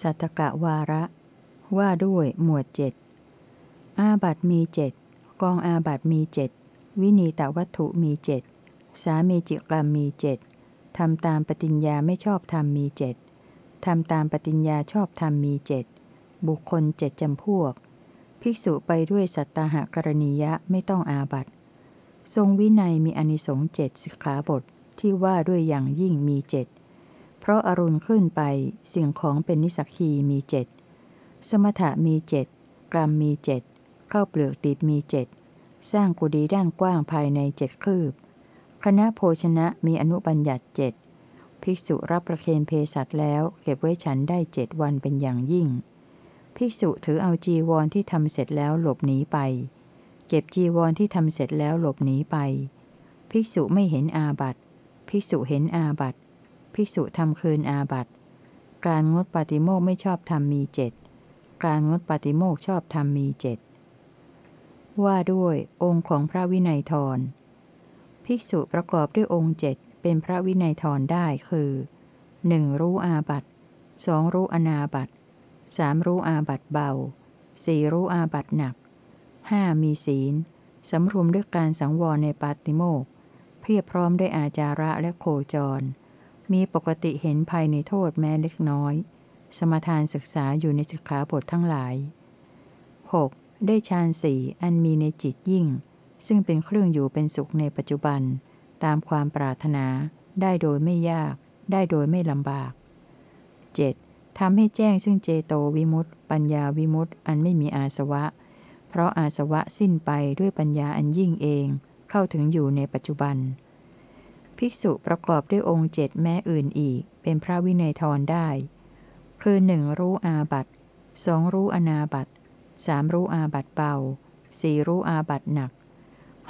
สัตกะวาระ ว่าด้วยหมวดเจ็ดอาบัตมีเจ็ดกองอาบัตมีเจ็ดวินีตวัตถุมีเจ็ดสามีจิกรรมมีเจ็ดทำตามปฏิญญาไม่ชอบธรรมมีเจ็ดทำตามปฏิญญาชอบธรรมมีเจ็ดบุคคลเจ็ดจำพวก ภิกษุไปด้วยสัตตหกรณียะไม่ต้องอาบัตทรงวินัยมีอนิสงส์เจ็ดสิกขาบทที่ว่าด้วยอย่างยิ่งมีเจ็ด เพราะอารุณขึ้นไปสิ่งของเป็นนิสักคีมีเจ็ดสมถะมีเจ็ดกรรมมีเจ็ดเข้าเปลือกดิบมีเจ็ดสร้างกุฏิด้านกว้างภายในเจ็ดคืบ คณะโภชนะมีอนุบัญญัติเจ็ดภิกษุรับประเคนเพสัตแล้วเก็บไว้ฉันได้เจ็ดวันเป็นอย่างยิ่ง ภิกษุถือเอาจีวรที่ทำเสร็จแล้วหลบหนีไป เก็บจีวรที่ทำเสร็จแล้วหลบหนีไป ภิกษุไม่เห็นอาบัตภิกษุเห็นอาบัต ภิกษุทำคืนอาบัติ การงดปฏิโมกไม่ชอบธรรมมีเจ็ดการงดปฏิโมกชอบธรรมมีเจ็ดว่าด้วยองค์ของพระวินัยทรภิกษุประกอบด้วยองค์เจ็ดเป็นพระวินัยทรได้คือ 1. รู้อาบัตสองรู้อนาบัตสามรู้อาบัตเบาสี่รู้อาบัตหนักห้ามีศีลสำรวมด้วยการสังวรในปาติโมกเพียบพร้อมด้วยอาจาระและโคจร มีปกติเห็นภายในโทษแม้เล็กน้อย สมทานศึกษาอยู่ในสิกขาบททั้งหลาย 6. ได้ฌานสี่อันมีในจิตยิ่ง ซึ่งเป็นเครื่องอยู่เป็นสุขในปัจจุบัน ตามความปรารถนา ได้โดยไม่ยาก ได้โดยไม่ลำบาก 7. ทำให้แจ้งซึ่งเจโตวิมุตต์ปัญญาวิมุตต์อันไม่มีอาสวะ เพราะอาสวะสิ้นไปด้วยปัญญาอันยิ่งเอง เข้าถึงอยู่ในปัจจุบัน ภิกษุประกอบด้วยองค์เจ็ดแม้อื่นอีก เป็นพระวินัยทรได้ คือหนึ่งรู้อาบัตสองรู้อนาบัตสามรู้อาบัตเบาสี่รู้อาบัตหนัก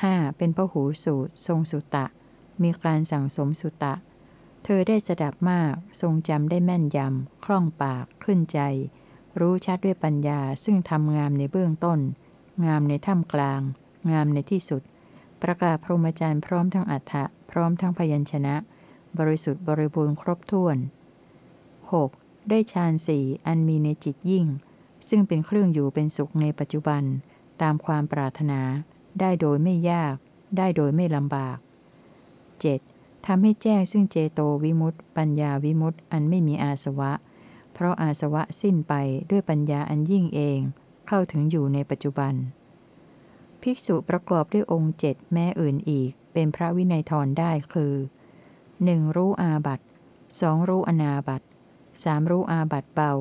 ห้าเป็นพระหูสูตร ทรงสุตะ มีการสั่งสมสุตะ เธอได้สดับมาก ทรงจำได้แม่นยำ คล่องปาก ขึ้นใจ รู้ชัดด้วยปัญญา ซึ่งทำงามในเบื้องต้น งามในท่ามกลาง งามในที่สุด ประกาศพรหมจรรย์พร้อมทั้งอัฏฐะ พร้อมทั้งพยัญชนะ บริสุทธิ์บริบูรณ์ครบถ้วน 6. ได้ฌานสี่อันมีในจิตยิ่ง ซึ่งเป็นเครื่องอยู่เป็นสุขในปัจจุบัน ตามความปรารถนา ได้โดยไม่ยาก ได้โดยไม่ลำบาก 7. ทำให้แจ้งซึ่งเจโตวิมุตต์ปัญญาวิมุตต์อันไม่มีอาสวะ เพราะอาสวะสิ้นไปด้วยปัญญาอันยิ่งเอง เข้าถึงอยู่ในปัจจุบัน ภิกษุประกอบด้วยองค์เจ็ดแม้อื่นอีก เป็นพระวินัยทรได้คือ 1. รู้อาบัตสองรู้อนาบัตสามรู้อาบัตเบา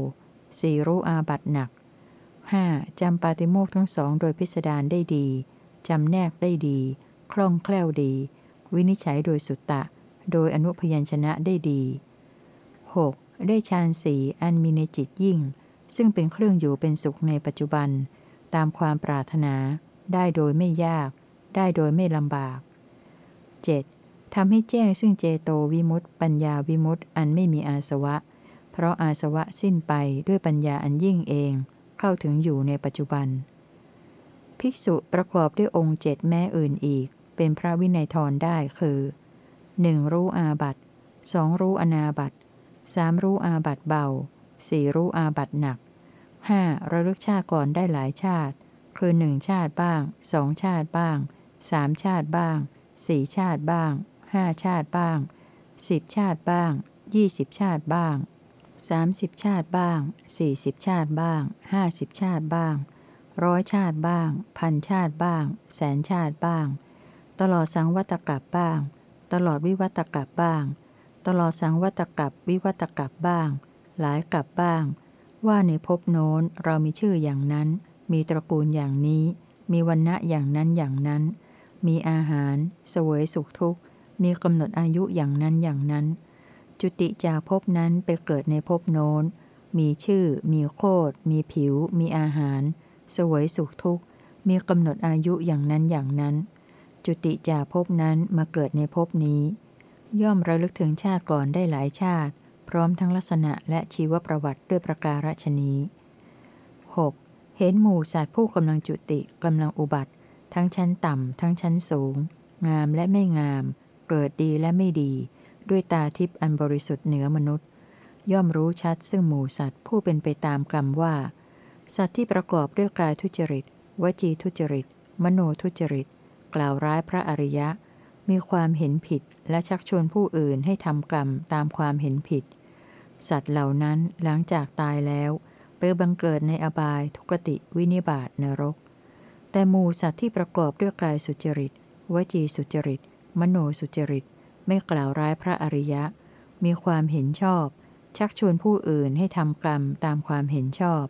สี่รู้อาบัตหนักห้าจำปาติโมกทั้งสองโดยพิสดารได้ดี จำแนกได้ดี คล่องแคล่วดี วินิจฉัยโดยสุตตะ โดยอนุพยัญชนะได้ดี 6. ได้ฌานสี่อันมีในจิตยิ่ง ซึ่งเป็นเครื่องอยู่เป็นสุขในปัจจุบัน ตามความปรารถนา ได้โดยไม่ยาก ได้โดยไม่ลำบาก 7. ทำให้แจ้งซึ่งเจโตวิมุตต์ปัญญาวิมุตต์อันไม่มีอาสวะ เพราะอาสวะสิ้นไปด้วยปัญญาอันยิ่งเอง เข้าถึงอยู่ในปัจจุบัน ภิกษุประกอบด้วยองค์เจ็ดแม่อื่นอีก เป็นพระวินัยทรได้คือ 1. รู้อาบัตสองรู้อนาบัตสามรู้อาบัตเบาสี่รู้อาบัตหนักห้าระลึกชาติก่อนได้หลายชาติ คือหนึ่งชาติบ้างสองชาติบ้างสามชาติบ้างสี่ชาติบ้างห้าชาติบ้างสิบชาติบ้างยี่สิบชาติบ้างสามสิบชาติบ้างสี่สิบชาติบ้างห้าสิบชาติบ้างร้อยชาติบ้าง พันชาติบ้าง แสนชาติบ้าง ตลอดสังวัตกับบ้าง ตลอดวิวัตกับบ้าง ตลอดสังวัตกับวิวัตกับบ้าง หลายกับบ้าง ว่าในภพโน้นเรามีชื่ออย่างนั้น มีตระกูลอย่างนี้ มีวันณะอย่างนั้นอย่างนั้น มีอาหาร เสวยสุขทุกข์ มีกำหนดอายุอย่างนั้นอย่างนั้น จุติจากภพนั้นไปเกิดในภพโน้น มีชื่อ มีโคดมีผิว มีอาหาร เสวยสุขทุกข์ มีกำหนดอายุอย่างนั้นอย่างนั้น จุติจากภพนั้นมาเกิดในภพนี้ ย่อมระลึกถึงชาติก่อนได้หลายชาติ พร้อมทั้งลักษณะและชีวประวัติด้วยประการฉนี้ 6. เห็นหมู่สัตว์ผู้กำลังจุติกำลังอุบัติ ทั้งชั้นต่ำ ทั้งชั้นสูง งามและไม่งาม เกิดดีและไม่ดี ด้วยตาทิพย์อันบริสุทธิ์เหนือมนุษย์ ย่อมรู้ชัดซึ่งหมู่สัตว์ผู้เป็นไปตามกรรมว่า สัตว์ที่ประกอบด้วยกายทุจริต วจีทุจริต มโนทุจริต กล่าวร้ายพระอริยะ มีความเห็นผิดและชักชวนผู้อื่นให้ทำกรรมตามความเห็นผิด สัตว์เหล่านั้นหลังจากตายแล้ว ไปบังเกิดในอบายทุกติวินิบาตนรก แต่หมูสัตว์ที่ประกอบด้วยกายสุจริต วจีสุจริต มโนสุจริต ไม่กล่าวร้ายพระอริยะ มีความเห็นชอบ ชักชวนผู้อื่นให้ทำกรรมตามความเห็นชอบ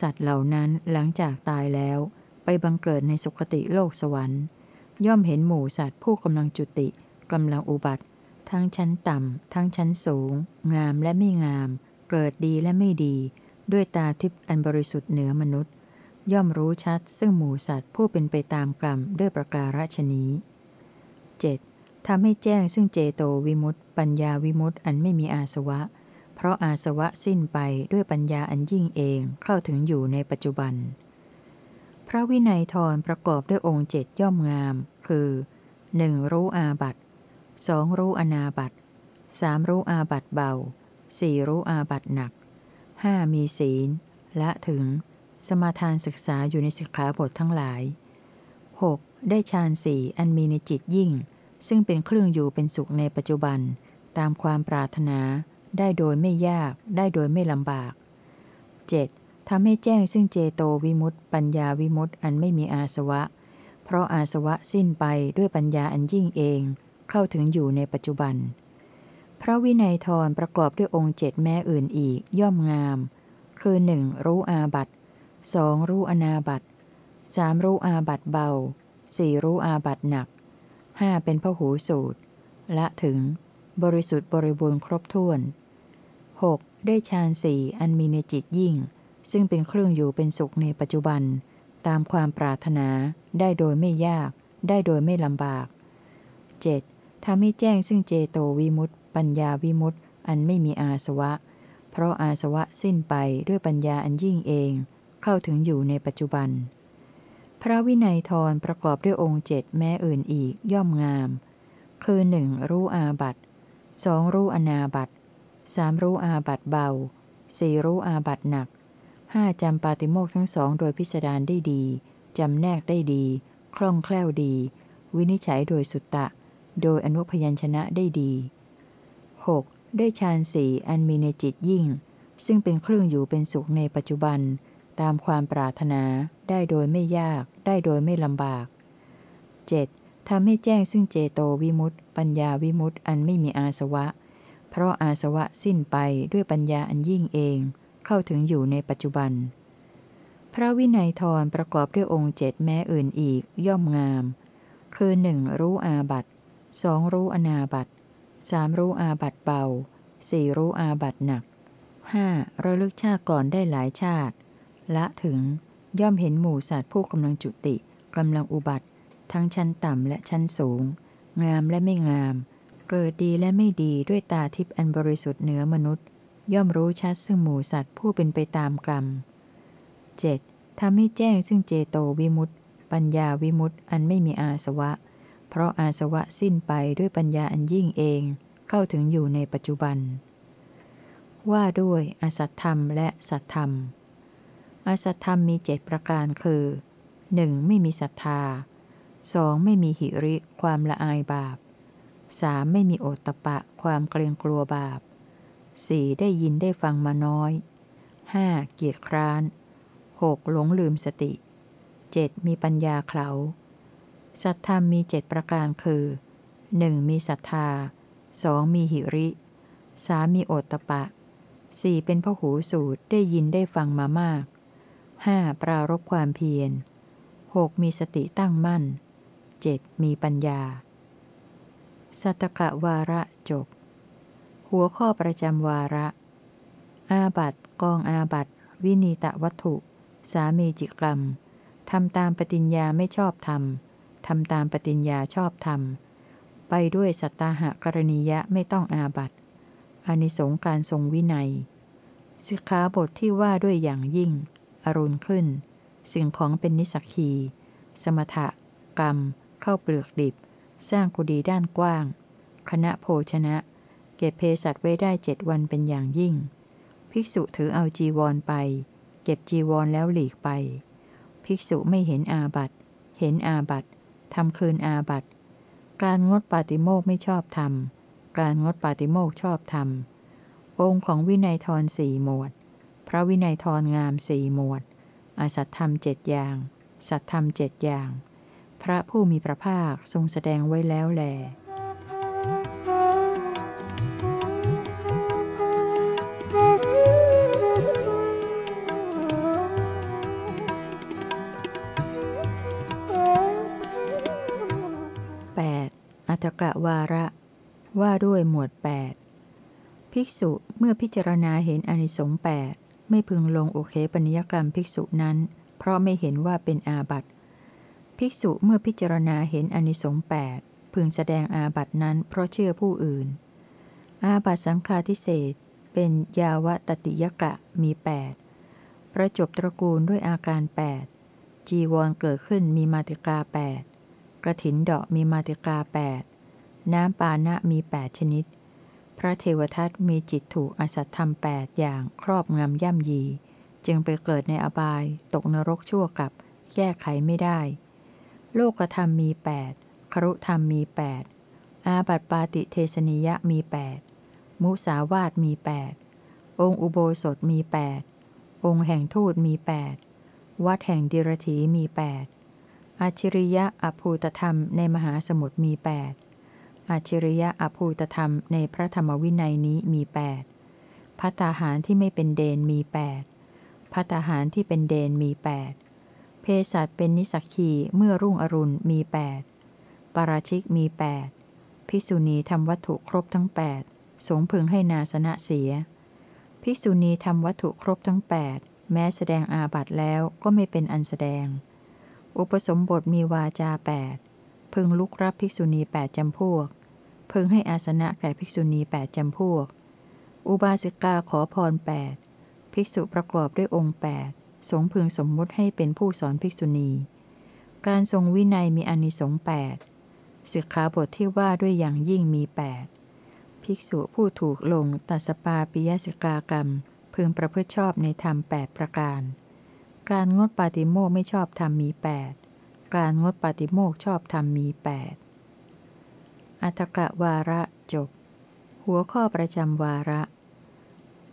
สัตว์เหล่านั้นหลังจากตายแล้ว ไปบังเกิดในสุคติโลกสวรรค์ ย่อมเห็นหมูสัตว์ผู้กำลังจุติกำลังอุบัติ ทั้งชั้นต่ำ ทั้งชั้นสูง งามและไม่งาม เกิดดีและไม่ดี ด้วยตาทิพย์อันบริสุทธิ์เหนือมนุษย์ ย่อมรู้ชัดซึ่งหมูสัตว์ผู้เป็นไปตามกรรมด้วยประการฉนี้ 7. ทำให้แจ้งซึ่งเจโตวิมุตต์ปัญญาวิมุตต์อันไม่มีอาสวะ เพราะอาสวะสิ้นไปด้วยปัญญาอันยิ่งเองเข้าถึงอยู่ในปัจจุบัน พระวินัยทรประกอบด้วยองค์เจ็ดย่อมงาม คือ 1. รู้อาบัตสองรู้อนาบัตสามรู้อาบัตเบาสี่รู้อาบัตหนัก ห้ามีศีล ละถึง สมาทานศึกษาอยู่ในสิกขาบททั้งหลาย 6. ได้ฌานสี่อันมีในจิตยิ่ง ซึ่งเป็นเครื่องอยู่เป็นสุขในปัจจุบัน ตามความปรารถนา ได้โดยไม่ยาก ได้โดยไม่ลำบาก 7. ทำให้แจ้งซึ่งเจโตวิมุตต์ปัญญาวิมุตต์อันไม่มีอาสวะ เพราะอาสวะสิ้นไปด้วยปัญญาอันยิ่งเอง เข้าถึงอยู่ในปัจจุบัน พระวินัยทรประกอบด้วยองค์เจ็ดแม่อื่นอีกย่อมงาม คือ 1. รู้อาบัตสองรู้อนาบัตสามรู้อาบัตเบาสี่รู้อาบัตหนักห้าเป็นพหูสูตร ละถึง บริสุทธิ์บริบูรณ์ครบถ้วน 6. ได้ฌานสี่อันมีในจิตยิ่ง ซึ่งเป็นเครื่องอยู่เป็นสุขในปัจจุบัน ตามความปรารถนาได้โดยไม่ยาก ได้โดยไม่ลำบาก 7. ทำให้แจ้งซึ่งเจโตวิมุตต ปัญญาวิมุตต์อันไม่มีอาสวะ เพราะอาสวะสิ้นไปด้วยปัญญาอันยิ่งเอง เข้าถึงอยู่ในปัจจุบัน พระวินัยทรประกอบด้วยองค์เจ็ดแม้อื่นอีกย่อมงาม คือหนึ่งรู้อาบัตสองรู้อนาบัตสามรู้อาบัตเบาสี่รู้อาบัตหนักห้าจำปาติโมกทั้งสองโดยพิสดารได้ดี จำแนกได้ดี คล่องแคล่วดี วินิจฉัยโดยสุตตะ โดยอนุพยัญชนะได้ดี 6. ได้ฌานสี่อันมีในจิตยิ่ง ซึ่งเป็นเครื่องอยู่เป็นสุขในปัจจุบัน ตามความปรารถนาได้โดยไม่ยาก ได้โดยไม่ลำบาก 7. ทำให้แจ้งซึ่งเจโตวิมุตต์ปัญญาวิมุตต์อันไม่มีอาสวะ เพราะอาสวะสิ้นไปด้วยปัญญาอันยิ่งเอง เข้าถึงอยู่ในปัจจุบัน พระวินัยทรประกอบด้วยองค์เจ็ดแม้อื่นอีกย่อมงาม คือ 1. รู้อาบัตสองรู้อนาบัต สามรู้อาบัตเบาสี่รู้อาบัตหนักห้าระลึกชาติก่อนได้หลายชาติ ละถึงย่อมเห็นหมู่สัตว์ผู้กำลังจุติกำลังอุบัติ ทั้งชั้นต่ำและชั้นสูง งามและไม่งาม เกิดดีและไม่ดีด้วยตาทิพย์อันบริสุทธิ์เหนือมนุษย์ ย่อมรู้ชัดซึ่งหมู่สัตว์ผู้เป็นไปตามกรรม 7. ทำให้แจ้งซึ่งเจโตวิมุตต์ปัญญาวิมุตต์อันไม่มีอาสวะ ราะอาสวะสิ้นไปด้วยปัญญาอันยิ่งเองเข้าถึงอยู่ในปัจจุบัน ว่าด้วยอสัตธรรมและสัตธรรม อสัตธรรมมีเจ็ดประการคือ 1. ไม่มีศรัทธา 2. ไม่มีหิริความละอายบาป 3. ไม่มีโอตตะปะความเกรงกลัวบาป 4. ได้ยินได้ฟังมาน้อย 5. เกียรติคร้าน 6. หลงลืมสติ 7. มีปัญญาเขา สัตธรรมมีเจ็ดประการคือ 1. มีศรัทธา 2. มีหิริ 3. มีโอตตะปะ 4. เป็นพหูสูตรได้ยินได้ฟังมามาก 5. ปรารบความเพียร 6. มีสติตั้งมั่น 7. มีปัญญา สัตกะวาระจบ หัวข้อประจำวาระ อาบัตกองอาบัตวินีตะวัตถุ สามีจิกรรมทำตามปฏิญญาไม่ชอบธรรม ทำตามปฏิญญาชอบธรรม ไปด้วยสัตตาหะกรณียะไม่ต้องอาบัตอานิสงการทรงวินัย สิกขาบทที่ว่าด้วยอย่างยิ่ง อรุณขึ้น สิ่งของเป็นนิสักี สมถะ กรรม เข้าเปลือกดิบ สร้างกุดีด้านกว้าง คณะโภชนะ เก็บเพสัตไว้ได้เจ็ดวันเป็นอย่างยิ่ง ภิกษุถือเอาจีวรไป เก็บจีวรแล้วหลีกไป ภิกษุไม่เห็นอาบัตเห็นอาบัต ทำคืนอาบัตการงดปาติโมกไม่ชอบธรรม การงดปาติโมกชอบธรรม องค์ของวินัยทรสี่หมวด พระวินัยทรงามสี่หมวดอสัตธรรมเจ็ดอย่าง สัตธรรมเจ็ดอย่าง พระผู้มีพระภาคทรงแสดงไว้แล้วและ กะวาระ ว่าด้วยหมวด 8 ภิกษุเมื่อพิจารณาเห็นอนิสงส์แปดไม่พึงลงโอเคปนิยกรรมภิกษุนั้น เพราะไม่เห็นว่าเป็นอาบัติภิกษุเมื่อพิจารณาเห็นอนิสงส์แปดพึงแสดงอาบัตินั้นเพราะเชื่อผู้อื่น อาบัติสังฆาทิเศษเป็นยาวตติยกะมี 8 ประจบตระกูลด้วยอาการ 8 จีวรเกิดขึ้นมีมาติกา 8กระถินดอกมีมาติกา 8 น้ำปานะมี8ชนิด พระเทวทัตมีจิตถูกอสัตธรรม8อย่างครอบงำย่ำยี จึงไปเกิดในอบาย ตกนรกชั่วกับ แก้ไขไม่ได้ โลกธรรมมี8ครุธรรมมี8อาบัติปาติเทสนิยะมี8มุสาวาตมี8องค์อุโบสถมี8องค์แห่งทูตมี8วัดแห่งดิรถีมี8อาชิริยะอภูตธรรมในมหาสมุทรมี8 อาชิริยะอภูตธรรมในพระธรรมวินัยนี้มี 8พัตตาหารที่ไม่เป็นเดนมี 8พัตตาหารที่เป็นเดนมี 8 เพสัตเป็นนิสักคีเมื่อรุ่งอรุณมี 8 ปราชิกมี 8 ภิกษุณีทำวัตถุครบทั้ง 8 สงพึงให้นาสนะเสีย ภิกษุณีทำวัตถุครบทั้ง 8 แม้แสดงอาบัตแล้วก็ไม่เป็นอันแสดง อุปสมบทมีวาจา 8 พึงลุกรับภิกษุณี 8จำพวก พึงให้อาสนะแก่ภิกษุณี8จำพวก อุบาสิกาขอพร8ภิกษุประกอบด้วยองค์8สงพึงสมมุติให้เป็นผู้สอนภิกษุณี การทรงวินัยมีอนิสงส์8สิกขาบทที่ว่าด้วยอย่างยิ่งมี8ภิกษุผู้ถูกลงตัสปาปิยสิกากรรม พึงประพฤติชอบในธรรม8ประการ การงดปาติโมกไม่ชอบธรรมมี8การงดปาติโมกชอบธรรมมี8 อัตกะวาระจบ หัวข้อประจำวาระ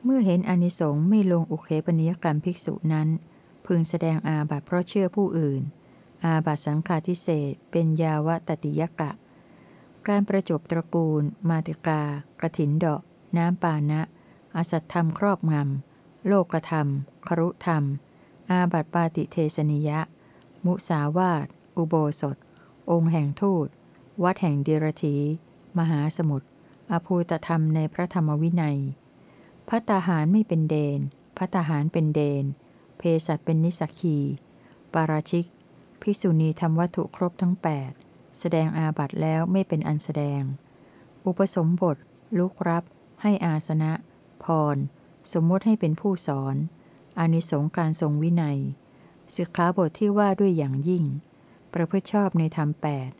เมื่อเห็นอนิสงส์ไม่ลงอุเคปนิยกรรมภิกษุนั้น พึงแสดงอาบัติเพราะเชื่อผู้อื่น อาบัติสังฆาทิเศษเป็นยาวตติยกะ การประจบตระกูล มาติกากระถินดอก น้ำปานะ อสัตธรรมครอบงำ โลกธรรม ครุธรรม อาบัติปาติเทสนิยะ มุสาวาตอุโบสถ องค์แห่งทูต วัดแห่งเดรถีมหาสมุทรอภูตธรรมในพระธรรมวินัยพัตตาหารไม่เป็นเดนพัตตาหารเป็นเดน เพสัตเป็นนิสักคีปาราชิก ภิกษุณีทำวัตถุครบทั้ง 8 แสดงอาบัตแล้วไม่เป็นอันแสดง อุปสมบท ลุกรับ ให้อาสนะ พร สมมติให้เป็นผู้สอน อานิสงการทรงวินัยสิกขาบทที่ว่าด้วยอย่างยิ่ง ประพฤติชอบในธรรมแปด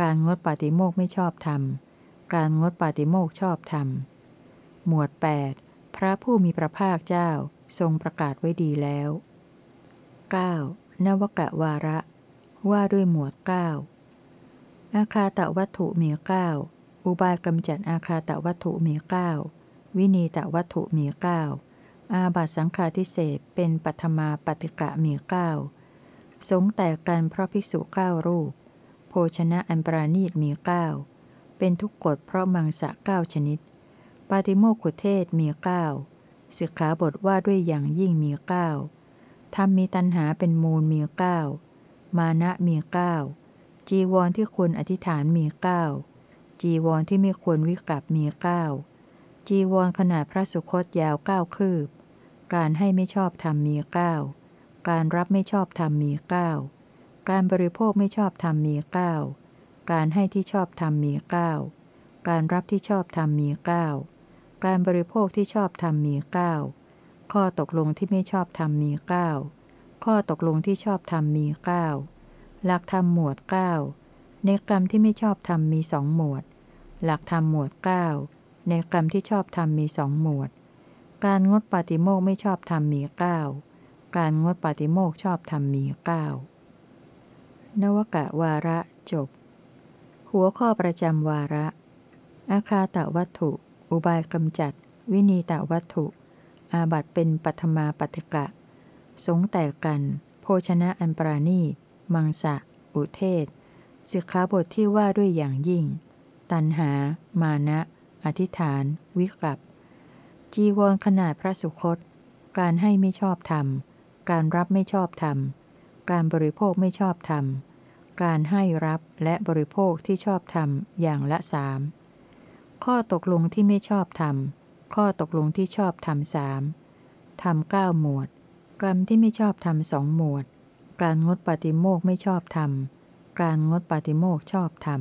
การงดปาติโมกข์ไม่ชอบธรรม การงดปาติโมกข์ชอบธรรม หมวด 8 พระผู้มีพระภาคเจ้าทรงประกาศไว้ดีแล้ว 9. นวกะวาระ ว่าด้วยหมวด 9 อาคาตะวัตถุมีเก้าอุบายกำจัดอาคาตะวัตถุมีเก้าวินีตะวัตถุมีเก้าอาบัตสังฆาทิเศษเป็นปัทมาปฏิกะมีเก้าสงแตกกันเพราะภิกษุเก้ารูป ภชนะอันปราณีตมีเก้าเป็นทุกกฎเพราะมังสะเก้าชนิด ปาติโมกขุเทศมีเก้าสิกขาบทว่าด้วยอย่างยิ่งมีเก้าธรรมมีตัณหาเป็นมูลมีเก้ามานะมีเก้าจีวรที่ควรอธิษฐานมีเก้าจีวรที่ไม่ควรวิกับมีเก้าจีวรขนาดพระสุคตยาวเก้าคืบ การให้ไม่ชอบธรรมมีเก้าการรับไม่ชอบธรรมมีเก้า การบริโภคไม่ชอบธรรมมีเก้าการให้ที่ชอบธรรมมีเก้าการรับที่ชอบธรรมมีเก้าการบริโภคที่ชอบธรรมมีเก้าข้อตกลงที่ไม่ชอบธรรมมีเก้าข้อตกลงที่ชอบธรรมมีเก้าหลักธรรมหมวดเก้าในกรรมที่ไม่ชอบธรรมมีสองหมวด หลักธรรมหมวดเก้าในกรรมที่ชอบทำมีสองหมวด การงดปาติโมกไม่ชอบทำมีเก้าการงดปาติโมกชอบทำมีเก้า นวกะวาระจบ หัวข้อประจำวาระ อาคาตะวัตถุ อุบายกำจัด วินีตะวัตถุ อาบัตเป็นปัทมาปฏิกะ สงแต่กัน โภชนะอันปราณีมังสะ อุเทศสิกขาบทที่ว่าด้วยอย่างยิ่ง ตันหา มานะ อธิษฐาน วิกับจีวรขนาดพระสุคต การให้ไม่ชอบธรรม การรับไม่ชอบธรรม การบริโภคไม่ชอบธรรม การให้รับและบริโภคที่ชอบธรรมอย่างละสามข้อตกลงที่ไม่ชอบธรรม ข้อตกลงที่ชอบธรรมสามธรรมเก้าหมวด กรรมที่ไม่ชอบธรรมสองหมวด การงดปฏิโมกไม่ชอบธรรม การงดปฏิโมกชอบธรรม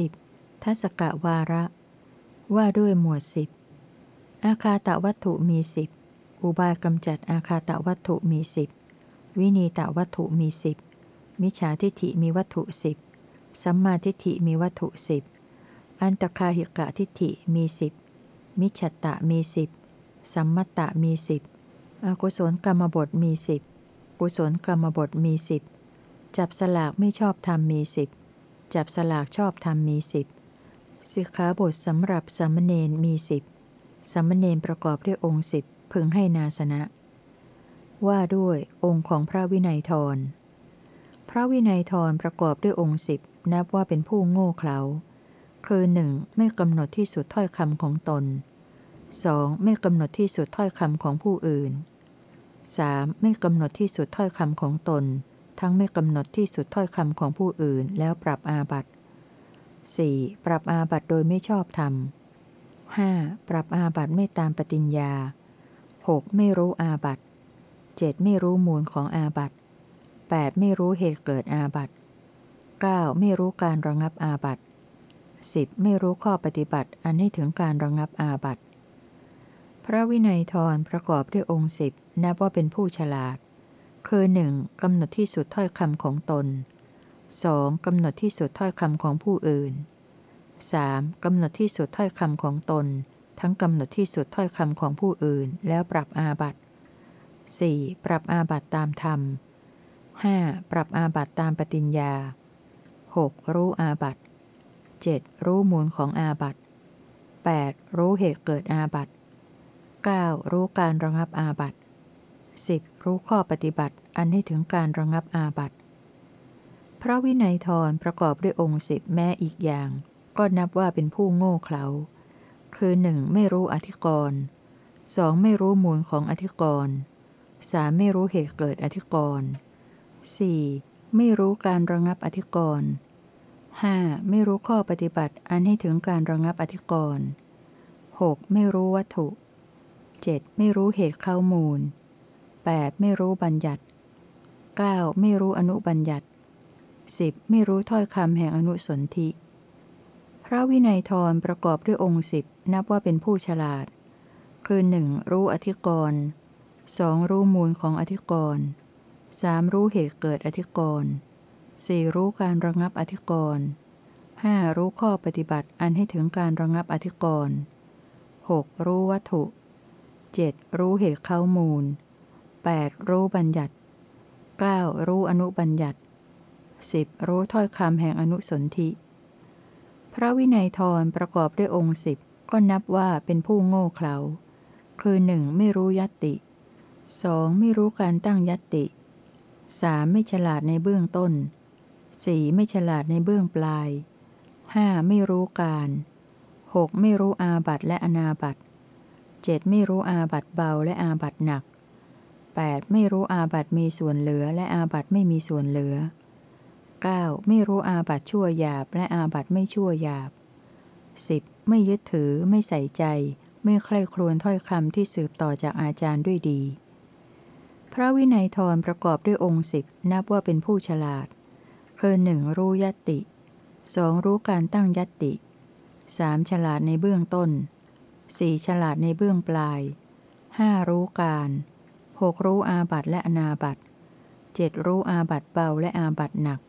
10. ทัศกะวาระ ว่าด้วยหมวดสิบอาคาตะวัตถุมีสิบอุบายกำจัดอาคาตะวัตถุมีสิบวินีตะวัตถุมีสิบมิจฉาทิฏฐิมีวัตถุสิบสัมมาทิฏฐิมีวัตถุสิบอันตคาหิกะทิฏฐิมีสิบมิจฉตะมีสิบสัมมัตตะมีสิบอกุศลกรรมบทมีสิบกุศลกรรมบทมีสิบจับสลากไม่ชอบธรรมมีสิบ จับสลากชอบธรรมมีสิบสิกขาบทสำหรับสามเณรมีสิบสามเณรประกอบด้วยองค์สิบพึงให้นาสนะ ว่าด้วยองค์ของพระวินัยทร พระวินัยทรประกอบด้วยองค์สิบนับว่าเป็นผู้โง่เขลาคือหนึ่งไม่กำหนดที่สุดถ้อยคำของตน 2. ไม่กำหนดที่สุดถ้อยคำของผู้อื่น 3. ไม่กำหนดที่สุดถ้อยคำของตน ทั้งไม่กำหนดที่สุดถ้อยคำของผู้อื่นแล้วปรับอาบัติ 4. ปรับอาบัติโดยไม่ชอบธรรม 5. ปรับอาบัติไม่ตามปฏิญญา 6. ไม่รู้อาบัติ 7. ไม่รู้มูลของอาบัติ 8. ไม่รู้เหตุเกิดอาบัติ 9. ไม่รู้การระงับอาบัติ 10. ไม่รู้ข้อปฏิบัติอันให้ถึงการระงับอาบัติ พระวินัยทรประกอบด้วยองค์สิบนับว่าเป็นผู้ฉลาด คือหนึ่งกำหนดที่สุดถ้อยคำของตน 2. กำหนดที่สุดถ้อยคำของผู้อื่น 3. กำหนดที่สุดถ้อยคำของตน ทั้งกำหนดที่สุดถ้อยคำของผู้อื่น แล้วปรับอาบัติ 4. ปรับอาบัติตามธรรม 5. ปรับอาบัติตามปฏิญญา 6. รู้อาบัติ 7. รู้มูลของอาบัติ 8. รู้เหตุเกิดอาบัติ 9. รู้การระงับอาบัติ 10. รู้ข้อปฏิบัติอันให้ถึงการระงับอาบัติ พระวินัยทรประกอบด้วยองค์สิบแม้อีกอย่าง ก็นับว่าเป็นผู้โง่เขลา คือ 1. ไม่รู้อธิกรณ์ 2. ไม่รู้มูลของอธิกรณ์ 3. ไม่รู้เหตุเกิดอธิกรณ์ 4. ไม่รู้การระงับอธิกรณ์ 5. ไม่รู้ข้อปฏิบัติอันให้ถึงการระงับอธิกรณ์ 6. ไม่รู้วัตถุ 7. ไม่รู้เหตุเข้ามูล 8. ไม่รู้บัญญัติ 9. ไม่รู้อนุบัญญัติ 10. ไม่รู้ถ้อยคำแห่งอนุสนธิ พระวินัยทรประกอบด้วยองค์สิบนับว่าเป็นผู้ฉลาด คือ 1. รู้อธิกรณ์ 2. รู้มูลของอธิกรณ์ 3. รู้เหตุเกิดอธิกรณ์ 4. รู้การระงับอธิกรณ์ 5. รู้ข้อปฏิบัติอันให้ถึงการระงับอธิกรณ์ 6. รู้วัตถุ 7. รู้เหตุเข้ามูล 8. รู้บัญญัติ 9. รู้อนุบัญญัติ 10. รู้ถ้อยคำแห่งอนุสนธิ พระวินัยทรประกอบด้วยองค์สิบก็นับว่าเป็นผู้โง่เขลา คือ 1. ไม่รู้ยัตติ 2. ไม่รู้การตั้งยัตติ 3. ไม่ฉลาดในเบื้องต้น 4. ไม่ฉลาดในเบื้องปลาย 5. ไม่รู้การ 6. ไม่รู้อาบัตและอนาบัต 7. ไม่รู้อาบัตเบาและอาบัตหนัก 8. ไม่รู้อาบัตมีส่วนเหลือและอาบัตไม่มีส่วนเหลือ 9. ไม่รู้อาบัตชั่วหยาบและอาบัตไม่ชั่วหยาบ 10. ไม่ยึดถือไม่ใส่ใจ ไม่ใคร่ครวญถ้อยคำที่สืบต่อจากอาจารย์ด้วยดี พระวินัยทรประกอบด้วยองค์สิบนับว่าเป็นผู้ฉลาด คือหนึ่งรู้ยัตติ 2. รู้การตั้งยัตติ 3. ฉลาดในเบื้องต้น 4. ฉลาดในเบื้องปลาย 5. รู้การ 6. รู้อาบัตและอนาบัต 7. รู้อาบัตเบาและอาบัตหนัก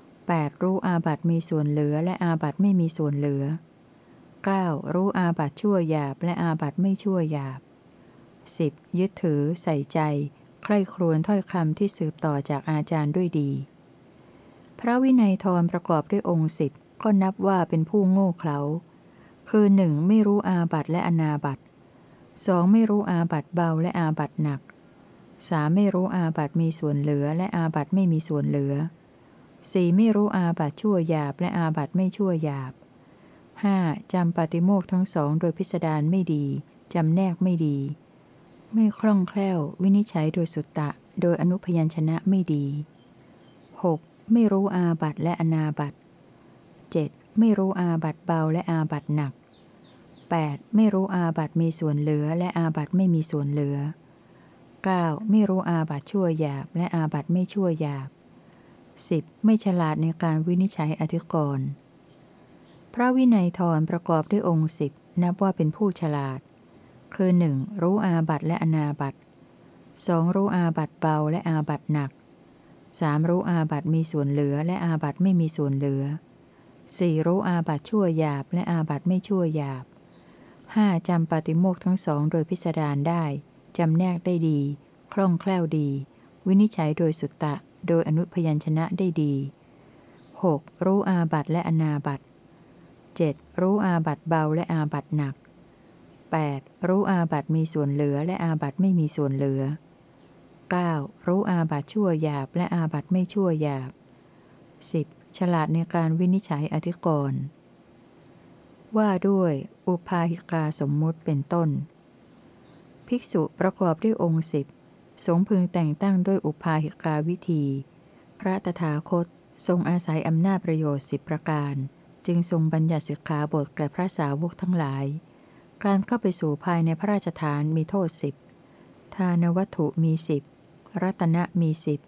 8. รู้อาบัตมีส่วนเหลือและอาบัตไม่มีส่วนเหลือ 9. รู้อาบัตชั่วหยาบและอาบัตไม่ชั่วหยาบ 10. ยึดถือ ใส่ใจ ใคร่ครวญถ้อยคำที่สืบต่อจากอาจารย์ด้วยดี พระวินัยทรประกอบด้วยองค์สิบก็นับว่าเป็นผู้โง่เขลา คือหนึ่งไม่รู้อาบัตและอนาบัตสองไม่รู้อาบัตเบาและอาบัตหนัก สามไม่รู้อาบัตมีส่วนเหลือและอาบัตไม่มีส่วนเหลือสี่ไม่รู้อาบัตชั่วหยาบและอาบัตไม่ชั่วหยาบห้าจำปฏิโมกทั้งสองโดยพิสดารไม่ดีจำแนกไม่ดี ไม่คล่องแคล่ว วินิจฉัยโดยสุตตะ โดยอนุพยัญชนะไม่ดี 6. ไม่รู้อาบัตและอนาบัต 7. ไม่รู้อาบัตเบาและอาบัตหนัก 8. ไม่รู้อาบัตมีส่วนเหลือและอาบัตไม่มีส่วนเหลือ 9. ไม่รู้อาบัตชั่วหยาบ และอาบัตไม่ชั่วหยาบ 10. ไม่ฉลาดในการวินิจฉัยอธิกรณ์พระวินัยทรประกอบด้วยองค์สิบนับว่าเป็นผู้ฉลาด คือ 1. รู้อาบัตและอนาบัต 2. รู้อาบัตเบาและอาบัตหนัก 3. รู้อาบัตมีส่วนเหลือและอาบัตไม่มีส่วนเหลือ 4. รู้อาบัตชั่วหยาบและอาบัตไม่ชั่วหยาบ 5. จำปาติโมกข์ทั้งสองโดยพิสดารได้ จำแนกได้ดี คล่องแคล่วดี วินิจฉัยโดยสุตตะ โดยอนุพยัญชนะได้ดี 6. รู้อาบัติและอนาบัติ 7. รู้อาบัติเบาและอาบัติหนัก 8. รู้อาบัติมีส่วนเหลือและอาบัติไม่มีส่วนเหลือ 9. รู้อาบัติชั่วหยาบและอาบัติไม่ชั่วหยาบ 10. ฉลาดในการวินิจฉัยอธิกรณ์ว่าด้วย อุปาหิกาสมมุติเป็นต้น ภิกษุประกอบด้วยองค์สิบสงพึงแต่งตั้งด้วยอุปาหิกาวิธี พระตถาคต ทรงอาศัยอำนาจประโยชน์สิบประการ จึงทรงบัญญัติสิกขาบทแก่พระสาวกทั้งหลาย การเข้าไปสู่ภายในพระราชฐานมีโทษสิบทานวัตถุมีสิบรัตนะมีสิบ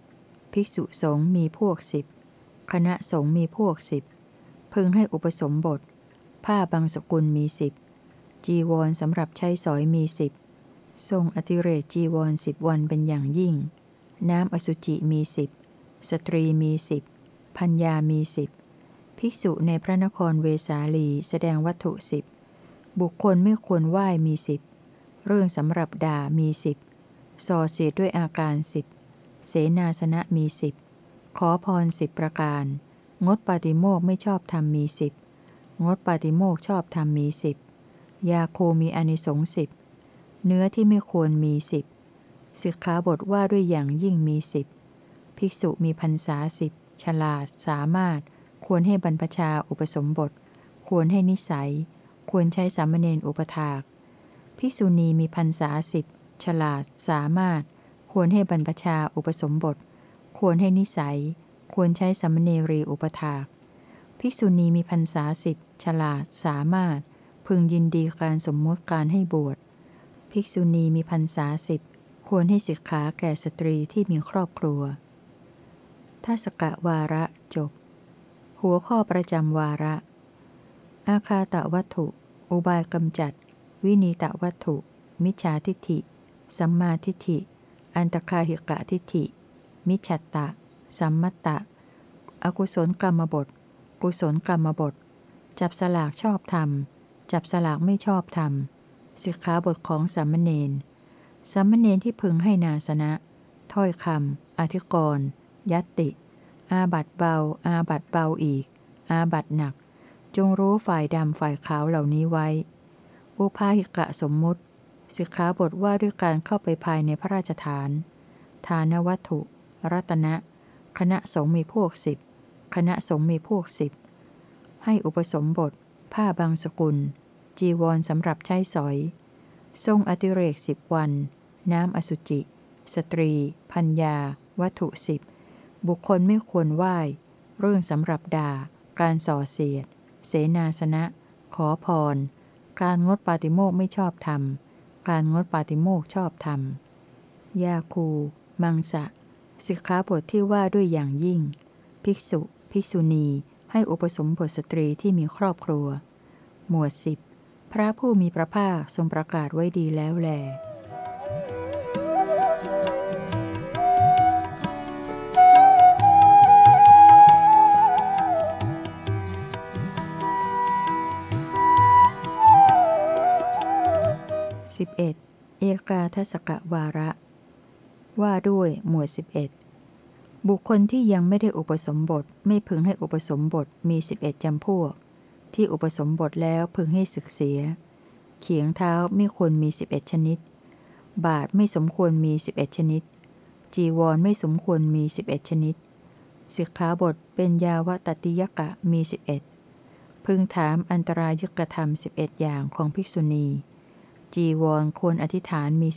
ภิกษุสงฆ์มีพวกสิบคณะสงฆ์มีพวกสิบพึงให้อุปสมบท ผ้าบางสกุลมีสิบจีวรสำหรับใช้สอยมีสิบ ทรงอติเรกจีวรสิบวันเป็นอย่างยิ่ง น้ำอสุจิมีสิบสตรีมีสิบพัญญามีสิบภิกษุในพระนครเวสาลีแสดงวัตถุสิบบุคคลไม่ควรไหว้มีสิบเรื่องสำหรับด่ามีสิบส่อเสียดด้วยอาการสิบเสนาสนะมีสิบขอพรสิบประการ งดปาติโมกไม่ชอบธรรมมีสิบงดปาติโมกชอบธรรมมีสิบยาโคมีอนิสงส์สิบ เนื้อที่ไม่ควรมีสิบสิกขาบทว่าด้วยอย่างยิ่งมีสิบภิกษุมีพรรษาสิบฉลาด สามารถ ควรให้บรรพชาอุปสมบท ควรให้นิสัย ควรใช้สามเณรอุปถาก ภิกษุณีมีพรรษาสิบฉลาด สามารถ ควรให้บรรพชาอุปสมบท ควรให้นิสัย ควรใช้สามเณรีอุปถาก ภิกษุณีมีพรรษาสิบฉลาด สามารถ พึงยินดีการสมมติการให้บวช ภิกษุณีมีพรรษาสิบควรให้สิกขาแก่สตรีที่มีครอบครัวทัศกะวาระจบ หัวข้อประจำวาระ อาคาตะวัตถุ อุบายกำจัด วินีตะวัตถุ มิจฉาทิฏฐิ สัมมาทิฏฐิ อันตคาหิกะทิฏฐิ มิจฉัตตะ สัมมัตตะ อกุศลกรรมบท กุศลกรรมบท จับสลากชอบธรรม จับสลากไม่ชอบธรรม สิกขาบทของสามเณรสามเณรที่พึงให้นาสนะ ถ้อยคำอธิกรณ์ยัตติ อาบัตเบา อาบัตเบาอีก อาบัตหนัก จงรู้ฝ่ายดำฝ่ายขาวเหล่านี้ไว้ อุปาหิกะสมมุติ สิกขาบทว่าด้วยการเข้าไปภายในพระราชฐานทานวัตถุ รัตนะ คณะสงฆ์มีพวกสิบ คณะสงฆ์มีพวกสิบ ให้อุปสมบท ผ้าบางสกุล จีวรสำหรับใช้สอย ทรงอติเรกสิบวัน น้ำอสุจิ สตรี พัญญา วัตถุสิบ บุคคลไม่ควรไหว้ เรื่องสำหรับด่า การส่อเสียด เสนาสนะ ขอพร การงดปาติโมกไม่ชอบธรรม การงดปาติโมกชอบธรรม ยาคู มังสะ สิกขาบทที่ว่าด้วยอย่างยิ่ง ภิกษุ ภิกษุณี ให้อุปสมบทสตรีที่มีครอบครัว หมวดสิบ พระผู้มีพระภาคทรงประกาศไว้ดีแล้วแล 11. เอกาทศกวาระ ว่าด้วยหมวด 11 บุคคลที่ยังไม่ได้อุปสมบท ไม่พึงให้อุปสมบทมี 11จำพวก ที่อุปสมบทแล้วพึงให้ศึกเสีย เขียงเท้าไม่ควรมี 11 ชนิด บาทไม่สมควรมี 11 ชนิด จีวรไม่สมควรมี 11 ชนิด สิกขาบทเป็นยาวตติยกะมี 11 พึงถามอันตรายกธรรม 11 อย่างของภิกษุณี จีวรควรอธิษฐานมี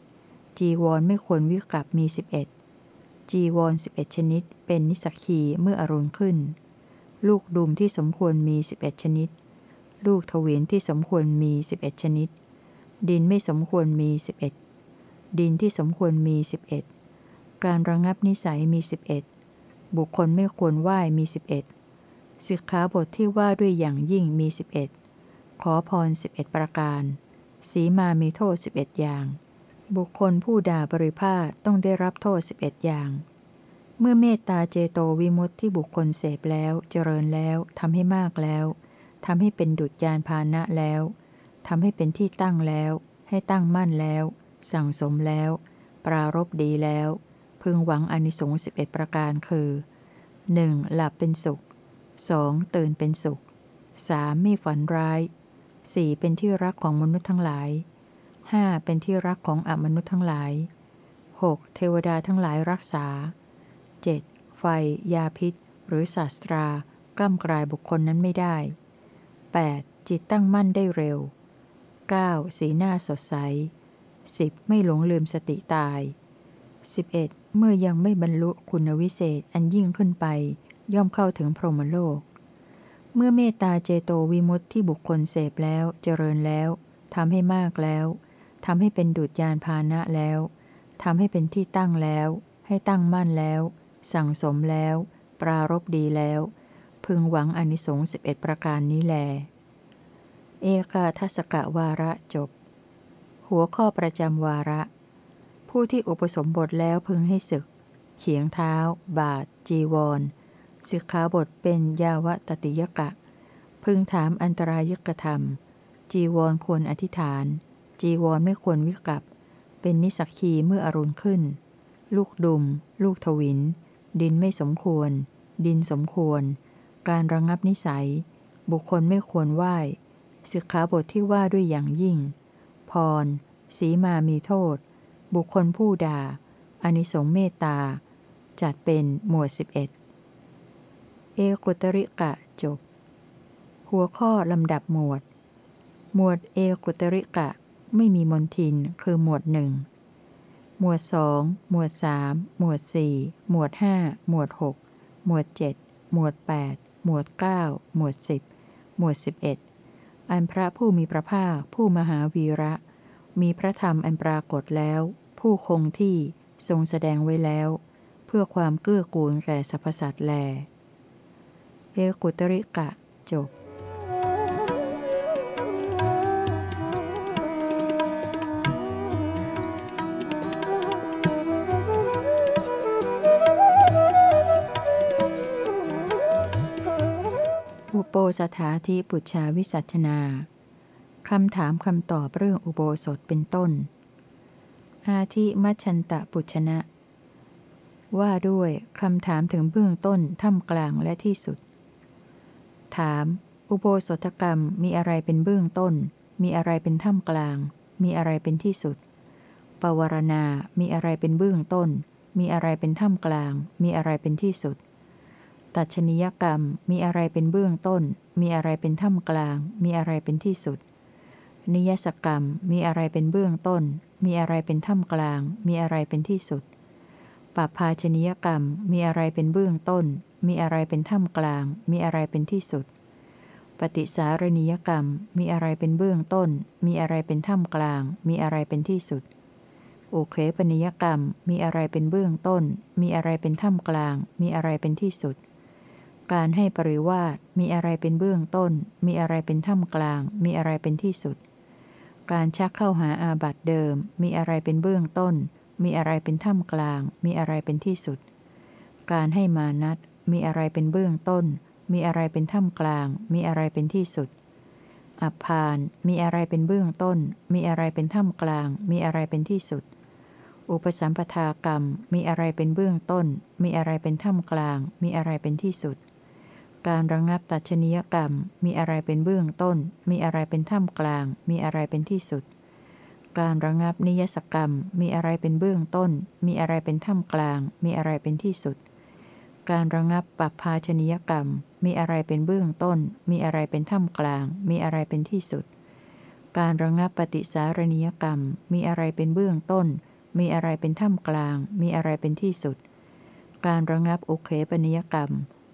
11 จีวรไม่ควรวิกลับมี 11 จีวร 11 ชนิด เป็นนิสักคีเมื่ออรุณขึ้น ลูกดุมที่สมควรมี 11 ชนิด ลูกทวินที่สมควรมี 11 ชนิด ดินไม่สมควรมี 11 ดินที่สมควรมี 11 การระงับนิสัยมี 11 บุคคลไม่ควรไหว้มี 11สิกขาบทที่ว่าด้วยอย่างยิ่งมี 11 ขอพร 11 ประการ สีมามีโทษ 11 อย่าง บุคคลผู้ด่าบริพาต้องได้รับโทษ 11 อย่าง เมื่อเมตตาเจโตวิมุตที่บุคคลเสพแล้ว เจริญแล้วทำให้มากแล้วทำให้เป็นดุจยานพานะแล้วทำให้เป็นที่ตั้งแล้ว ให้ตั้งมั่นแล้ว สั่งสมแล้ว ปรารบดีแล้ว พึงหวังอนิสงส์11 ประการคือ 1. หลับเป็นสุข 2. ตื่นเป็นสุข 3. ไม่ฝันร้ายสี่เป็นที่รักของมนุษย์ทั้งหลายห้าเป็นที่รักของอมนุษย์ทั้งหลายหกเทวดาทั้งหลายรักษา เจ็ดไฟ ยาพิษ หรือศาสตรากล้ำกลายบุคคลนั้นไม่ได้ 8. จิตตั้งมั่นได้เร็ว 9. สีหน้าสดใส 10. ไม่หลงลืมสติตาย 11. เมื่อยังไม่บรรลุคุณวิเศษอันยิ่งขึ้นไป ย่อมเข้าถึงพรหมโลก เมื่อเมตตาเจโตวิมุตติที่บุคคลเสพแล้วเจริญแล้วทำให้มากแล้วทำให้เป็นดุจยานพานะแล้วทำให้เป็นที่ตั้งแล้ว ให้ตั้งมั่นแล้ว สั่งสมแล้ว ปรารบดีแล้ว พึงหวังอนิสงส์สิบเอ็ดประการนี้แล เอกาทศกะวาระจบ หัวข้อประจำวาระ ผู้ที่อุปสมบทแล้วพึงให้ศึก เขียงเท้า บาท จีวรสิกขาบทเป็นยาวตติยกะ พึงถามอันตรายกธรรม จีวรควรอธิษฐาน จีวรไม่ควรวิกับ เป็นนิสักคีเมื่ออรุณขึ้น ลูกดุม ลูกทวิน ดินไม่สมควร ดินสมควร การระงงับนิสัย บุคคลไม่ควรไหว้สิกขาบทที่ว่าด้วยอย่างยิ่ง พร สีมามีโทษ บุคคลผู้ด่า อนิสงเมตตา จัดเป็นหมวดสิบเอ็ดเอกุตริกะจบ หัวข้อลำดับหมวด หมวดเอกุตริกะ ไม่มีมนทินคือหมวดหนึ่ง หมวดสองหมวดสามหมวดสี่หมวดห้าหมวดหกหมวดเจ็ดหมวดแปดหมวดเก้าหมวดสิบหมวดสิบเอ็ดอันพระผู้มีพระภาคผู้มหาวีระ มีพระธรรมอันปรากฏแล้ว ผู้คงที่ทรงแสดงไว้แล้ว เพื่อความเกื้อกูลแก่สรรพสัตว์แล เอกุตริกะจบ สถาธิปุชาวิสัชนาคำถามคำตอบเรื่องอุโบสถเป็นต้น อาทิมัชันตะปุชนะ ว่าด้วยคำถามถึงเบื้องต้นท่ามกลางและที่สุด ถาม อุโบสถกรรมมีอะไรเป็นเบื้องต้น มีอะไรเป็นท่ามกลาง มีอะไรเป็นที่สุด ปวารณา มีอะไรเป็นเบื้องต้น มีอะไรเป็นท่ามกลาง มีอะไรเป็นที่สุด ตัชนียกรรม มีอะไรเป็นเบื้องต้น มีอะไรเป็นท่ามกลาง มีอะไรเป็นที่สุด นิยสกรรม มีอะไรเป็นเบื้องต้น มีอะไรเป็นท่ามกลาง มีอะไรเป็นที่สุดปภาชนียกรรม มีอะไรเป็นเบื้องต้น มีอะไรเป็นท่ามกลาง มีอะไรเป็นที่สุด ปฏิสารณียกรรม มีอะไรเป็นเบื้องต้น มีอะไรเป็นท่ามกลาง มีอะไรเป็นที่สุดอุเคปนิยกรรม มีอะไรเป็นเบื้องต้น มีอะไรเป็นท่ามกลาง มีอะไรเป็นที่สุด การให้ปริวาสมีอะไรเป็นเบื้องต้น มีอะไรเป็นท่ามกลาง มีอะไรเป็นที่สุด การชักเข้าหาอาบัติเดิม มีอะไรเป็นเบื้องต้น มีอะไรเป็นท่ามกลาง มีอะไรเป็นที่สุด การให้มานัดมีอะไรเป็นเบื้องต้น มีอะไรเป็นท่ามกลาง มีอะไรเป็นที่สุด อัพาน มีอะไรเป็นเบื้องต้น มีอะไรเป็นท่ามกลาง มีอะไรเป็นที่สุด อุปสัมปทากรรม มีอะไรเป็นเบื้องต้น มีอะไรเป็นท่ามกลาง มีอะไรเป็นที่สุด การระงับตัชนียกรรม มีอะไรเป็นเบื้องต้น มีอะไรเป็นท่ามกลาง มีอะไรเป็นที่สุด การระงับนิยสกรรม มีอะไรเป็นเบื้องต้น มีอะไรเป็นท่ามกลาง มีอะไรเป็นที่สุด การระงับปัปภาชนียกรรม มีอะไรเป็นเบื้องต้น มีอะไรเป็นท่ามกลาง มีอะไรเป็นที่สุด การระงับปฏิสารณียกรรม มีอะไรเป็นเบื้องต้น มีอะไรเป็นท่ามกลาง มีอะไรเป็นที่สุด การระงับอุเคปนิยกรรม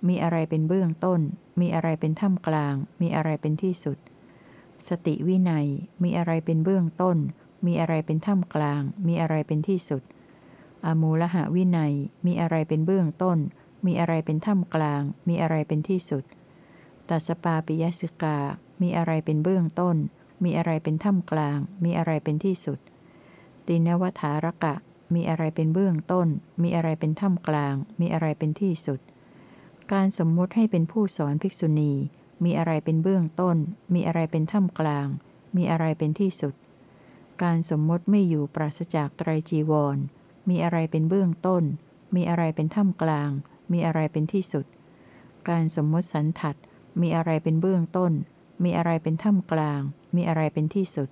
มีอะไรเป็นเบื้องต้น มีอะไรเป็นท่ามกลาง มีอะไรเป็นที่สุด สติวินัย มีอะไรเป็นเบื้องต้น มีอะไรเป็นท่ามกลาง มีอะไรเป็นที่สุด อมูลหะวินัย มีอะไรเป็นเบื้องต้น มีอะไรเป็นถ้ำกลาง มีอะไรเป็นที่สุด ตัสปาปิยสิกา มีอะไรเป็นเบื้องต้น มีอะไรเป็นถ้ำกลาง มีอะไรเป็นที่สุด ตินวัฏารกะ มีอะไรเป็นเบื้องต้น มีอะไรเป็นถ้ำกลาง มีอะไรเป็นที่สุด การสมมติให้เป็นผู้สอนภิกษุณี มีอะไรเป็นเบื้องต้น มีอะไรเป็นถ้ำกลาง มีอะไรเป็นที่สุด การสมมติไม่อยู่ปราศจากไตรจีวร มีอะไรเป็นเบื้องต้น มีอะไรเป็นถ้ำกลาง มีอะไรเป็นที่สุด การสมมติสันทัดมีอะไรเป็นเบื้องต้น มีอะไรเป็นท่ามกลาง มีอะไรเป็นที่สุด